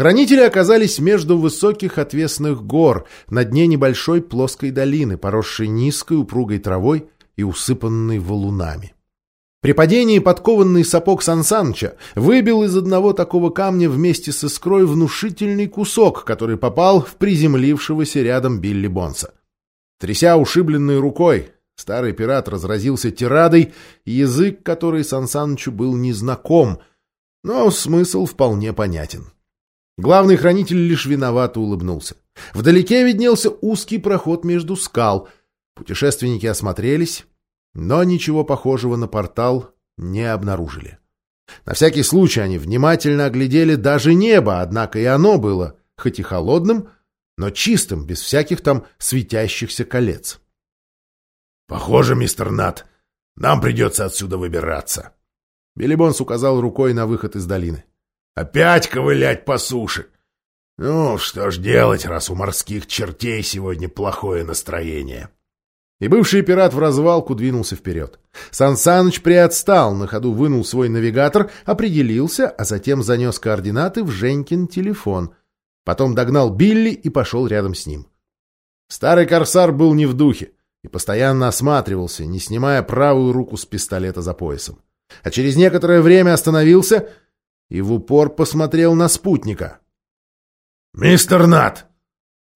Хранители оказались между высоких отвесных гор, на дне небольшой плоской долины, поросшей низкой упругой травой и усыпанной валунами. При падении подкованный сапог Сансанча выбил из одного такого камня вместе с искрой внушительный кусок, который попал в приземлившегося рядом Билли Бонса. Тряся ушибленной рукой, старый пират разразился тирадой, язык который Сансанчу был незнаком, но смысл вполне понятен. Главный хранитель лишь виновато улыбнулся. Вдалеке виднелся узкий проход между скал. Путешественники осмотрелись, но ничего похожего на портал не обнаружили. На всякий случай они внимательно оглядели даже небо, однако и оно было, хоть и холодным, но чистым, без всяких там светящихся колец. — Похоже, мистер Нат, нам придется отсюда выбираться. Белибонс указал рукой на выход из долины. — Опять ковылять по суше! Ну, что ж делать, раз у морских чертей сегодня плохое настроение. — и бывший пират в развалку двинулся вперед. Сан Саныч приотстал, на ходу вынул свой навигатор, определился, а затем занес координаты в Женькин телефон. Потом догнал Билли и пошел рядом с ним. Старый корсар был не в духе и постоянно осматривался, не снимая правую руку с пистолета за поясом. А через некоторое время остановился и в упор посмотрел на спутника. «Мистер Нат,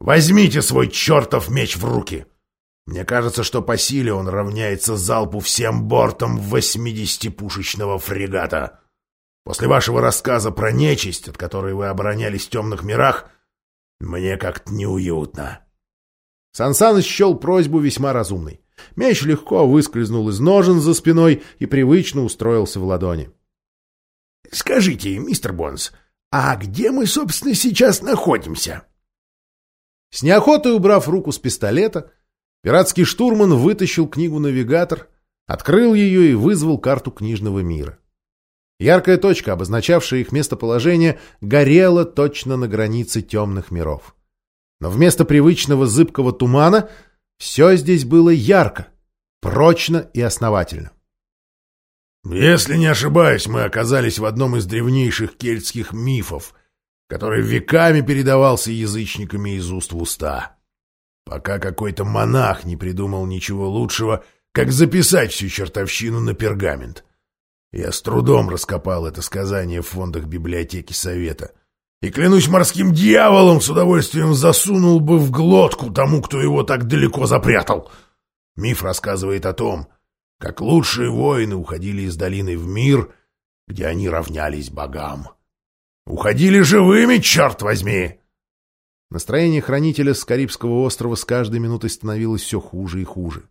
возьмите свой чертов меч в руки!» Мне кажется, что по силе он равняется залпу всем бортом 80-пушечного фрегата. После вашего рассказа про нечисть, от которой вы оборонялись в темных мирах, мне как-то неуютно. Сансан счел просьбу весьма разумной. Меч легко выскользнул из ножен за спиной и привычно устроился в ладони. — Скажите, мистер Бонс, а где мы, собственно, сейчас находимся? С неохотой убрав руку с пистолета, Пиратский штурман вытащил книгу-навигатор, открыл ее и вызвал карту книжного мира. Яркая точка, обозначавшая их местоположение, горела точно на границе темных миров. Но вместо привычного зыбкого тумана все здесь было ярко, прочно и основательно. «Если не ошибаюсь, мы оказались в одном из древнейших кельтских мифов, который веками передавался язычниками из уст в уста», пока какой-то монах не придумал ничего лучшего, как записать всю чертовщину на пергамент. Я с трудом раскопал это сказание в фондах библиотеки Совета. И, клянусь морским дьяволом, с удовольствием засунул бы в глотку тому, кто его так далеко запрятал. Миф рассказывает о том, как лучшие воины уходили из долины в мир, где они равнялись богам. Уходили живыми, черт возьми! Настроение хранителя с Карибского острова с каждой минутой становилось все хуже и хуже.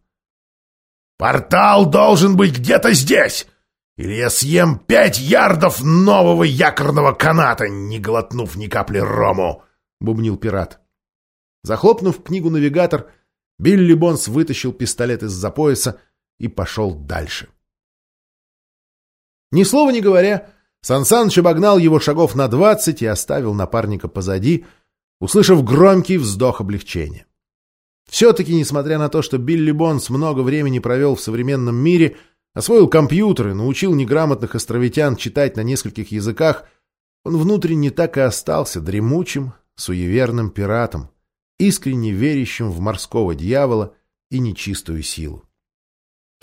«Портал должен быть где-то здесь! Или я съем пять ярдов нового якорного каната, не глотнув ни капли рому!» — бубнил пират. Захлопнув книгу-навигатор, Билли Бонс вытащил пистолет из-за пояса и пошел дальше. Ни слова не говоря, Сан Саныч обогнал его шагов на двадцать и оставил напарника позади — услышав громкий вздох облегчения. Все-таки, несмотря на то, что Билли Бонс много времени провел в современном мире, освоил компьютеры, научил неграмотных островитян читать на нескольких языках, он внутренне так и остался дремучим, суеверным пиратом, искренне верящим в морского дьявола и нечистую силу.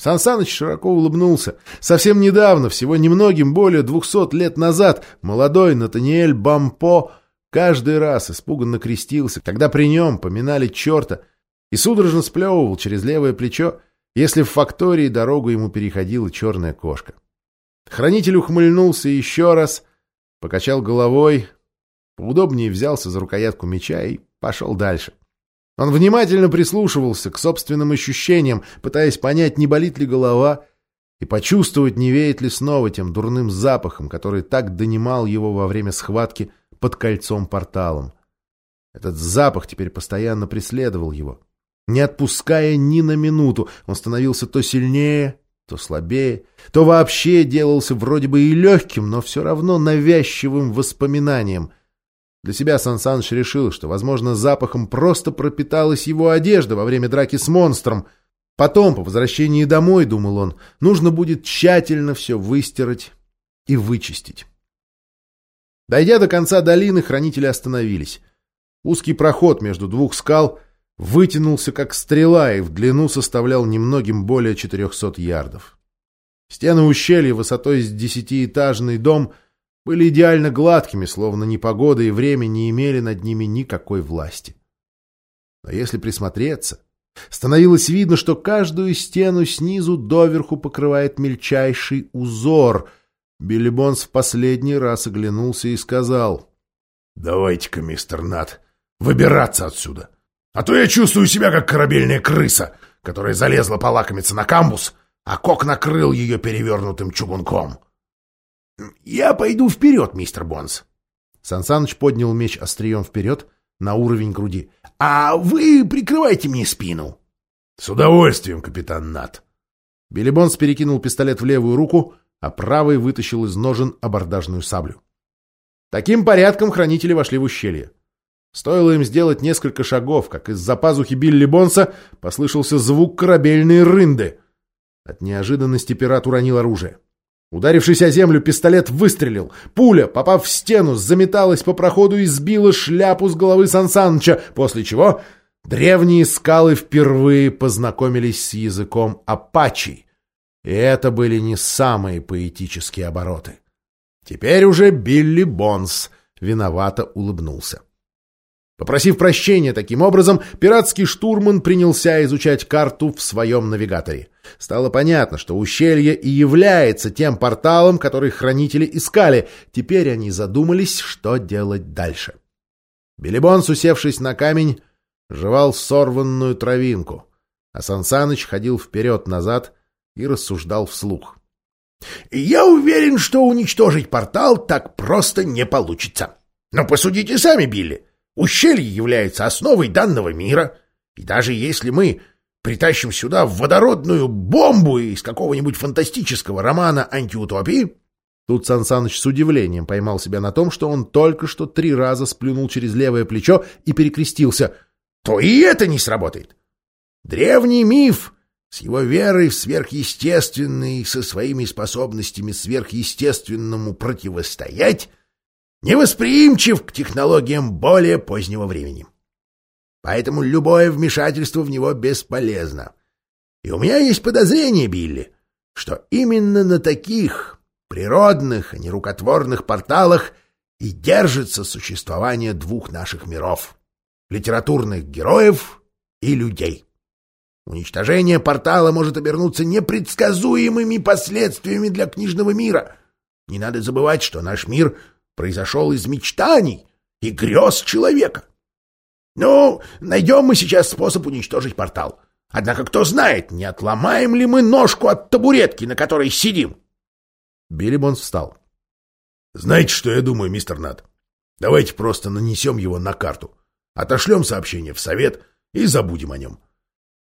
Сансаныч широко улыбнулся. Совсем недавно, всего немногим более двухсот лет назад, молодой Натаниэль Бампо Каждый раз испуганно крестился, когда при нем поминали черта, и судорожно сплевывал через левое плечо, если в фактории дорогу ему переходила черная кошка. Хранитель ухмыльнулся еще раз, покачал головой, поудобнее взялся за рукоятку меча и пошел дальше. Он внимательно прислушивался к собственным ощущениям, пытаясь понять, не болит ли голова, и почувствовать, не веет ли снова тем дурным запахом, который так донимал его во время схватки под кольцом-порталом. Этот запах теперь постоянно преследовал его. Не отпуская ни на минуту, он становился то сильнее, то слабее, то вообще делался вроде бы и легким, но все равно навязчивым воспоминанием. Для себя Сан решил, что, возможно, запахом просто пропиталась его одежда во время драки с монстром. Потом, по возвращении домой, думал он, нужно будет тщательно все выстирать и вычистить. Дойдя до конца долины, хранители остановились. Узкий проход между двух скал вытянулся как стрела и в длину составлял немногим более 400 ярдов. Стены ущелья высотой с десятиэтажный дом были идеально гладкими, словно ни погода и время не имели над ними никакой власти. Но если присмотреться, становилось видно, что каждую стену снизу доверху покрывает мельчайший узор. Билли Бонс в последний раз оглянулся и сказал, «Давайте-ка, мистер Нат, выбираться отсюда, а то я чувствую себя как корабельная крыса, которая залезла полакомиться на камбус, а Кок накрыл ее перевернутым чугунком». «Я пойду вперед, мистер Бонс». Сансаныч поднял меч острием вперед на уровень груди. «А вы прикрывайте мне спину». «С удовольствием, капитан Нат». Билли Бонс перекинул пистолет в левую руку, а правой вытащил из ножен абордажную саблю. Таким порядком хранители вошли в ущелье. Стоило им сделать несколько шагов, как из-за пазухи Билли Бонса послышался звук корабельной рынды. От неожиданности пират уронил оружие. Ударившись о землю, пистолет выстрелил. Пуля, попав в стену, заметалась по проходу и сбила шляпу с головы Сансаныча, после чего древние скалы впервые познакомились с языком апачи. И это были не самые поэтические обороты. Теперь уже Билли Бонс виновато улыбнулся. Попросив прощения таким образом, пиратский штурман принялся изучать карту в своем навигаторе. Стало понятно, что ущелье и является тем порталом, который хранители искали. Теперь они задумались, что делать дальше. Белебон, усевшись на камень, жевал сорванную травинку, а Сансаныч ходил вперед-назад и рассуждал вслух. «Я уверен, что уничтожить портал так просто не получится. Но посудите сами, Билли. Ущелье является основой данного мира, и даже если мы притащим сюда водородную бомбу из какого-нибудь фантастического романа антиутопии... Тут Сан Саныч с удивлением поймал себя на том, что он только что три раза сплюнул через левое плечо и перекрестился. То и это не сработает. Древний миф с его верой в сверхъестественное и со своими способностями сверхъестественному противостоять невосприимчив к технологиям более позднего времени. Поэтому любое вмешательство в него бесполезно. И у меня есть подозрение, Билли, что именно на таких природных, а не рукотворных порталах и держится существование двух наших миров — литературных героев и людей. Уничтожение портала может обернуться непредсказуемыми последствиями для книжного мира. Не надо забывать, что наш мир произошел из мечтаний и грез человека. Ну, найдем мы сейчас способ уничтожить портал. Однако кто знает, не отломаем ли мы ножку от табуретки, на которой сидим. Билли Бонс встал. Знаете, что я думаю, мистер Над? Давайте просто нанесем его на карту. Отошлем сообщение в совет и забудем о нем.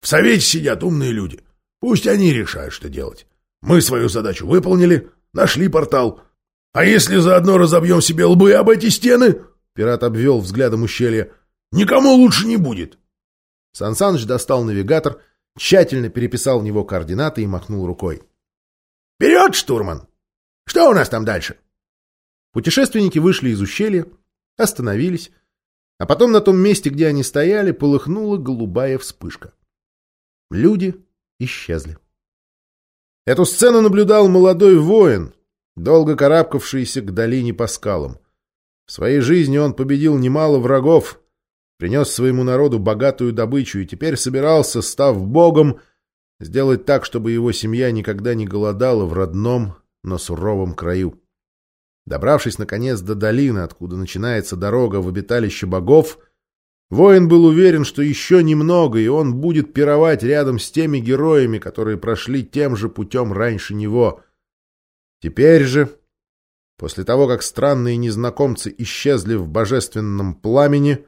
В совете сидят умные люди. Пусть они решают, что делать. Мы свою задачу выполнили, нашли портал — а если заодно разобьем себе лбы об эти стены? Пират обвел взглядом ущелье. Никому лучше не будет. Сансаныч достал навигатор, тщательно переписал в него координаты и махнул рукой. «Вперед, штурман! Что у нас там дальше?» Путешественники вышли из ущелья, остановились, а потом на том месте, где они стояли, полыхнула голубая вспышка. Люди исчезли. Эту сцену наблюдал молодой воин, долго карабкавшийся к долине по скалам. В своей жизни он победил немало врагов, принес своему народу богатую добычу и теперь собирался, став богом, сделать так, чтобы его семья никогда не голодала в родном, но суровом краю. Добравшись, наконец, до долины, откуда начинается дорога в обиталище богов, воин был уверен, что еще немного, и он будет пировать рядом с теми героями, которые прошли тем же путем раньше него — Теперь же, после того, как странные незнакомцы исчезли в божественном пламени,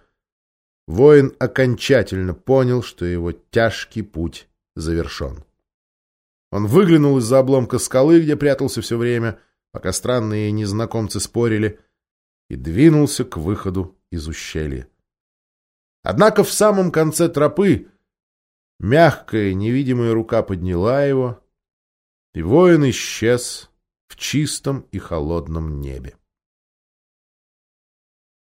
воин окончательно понял, что его тяжкий путь завершен. Он выглянул из-за обломка скалы, где прятался все время, пока странные незнакомцы спорили, и двинулся к выходу из ущелья. Однако в самом конце тропы мягкая невидимая рука подняла его, и воин исчез в чистом и холодном небе.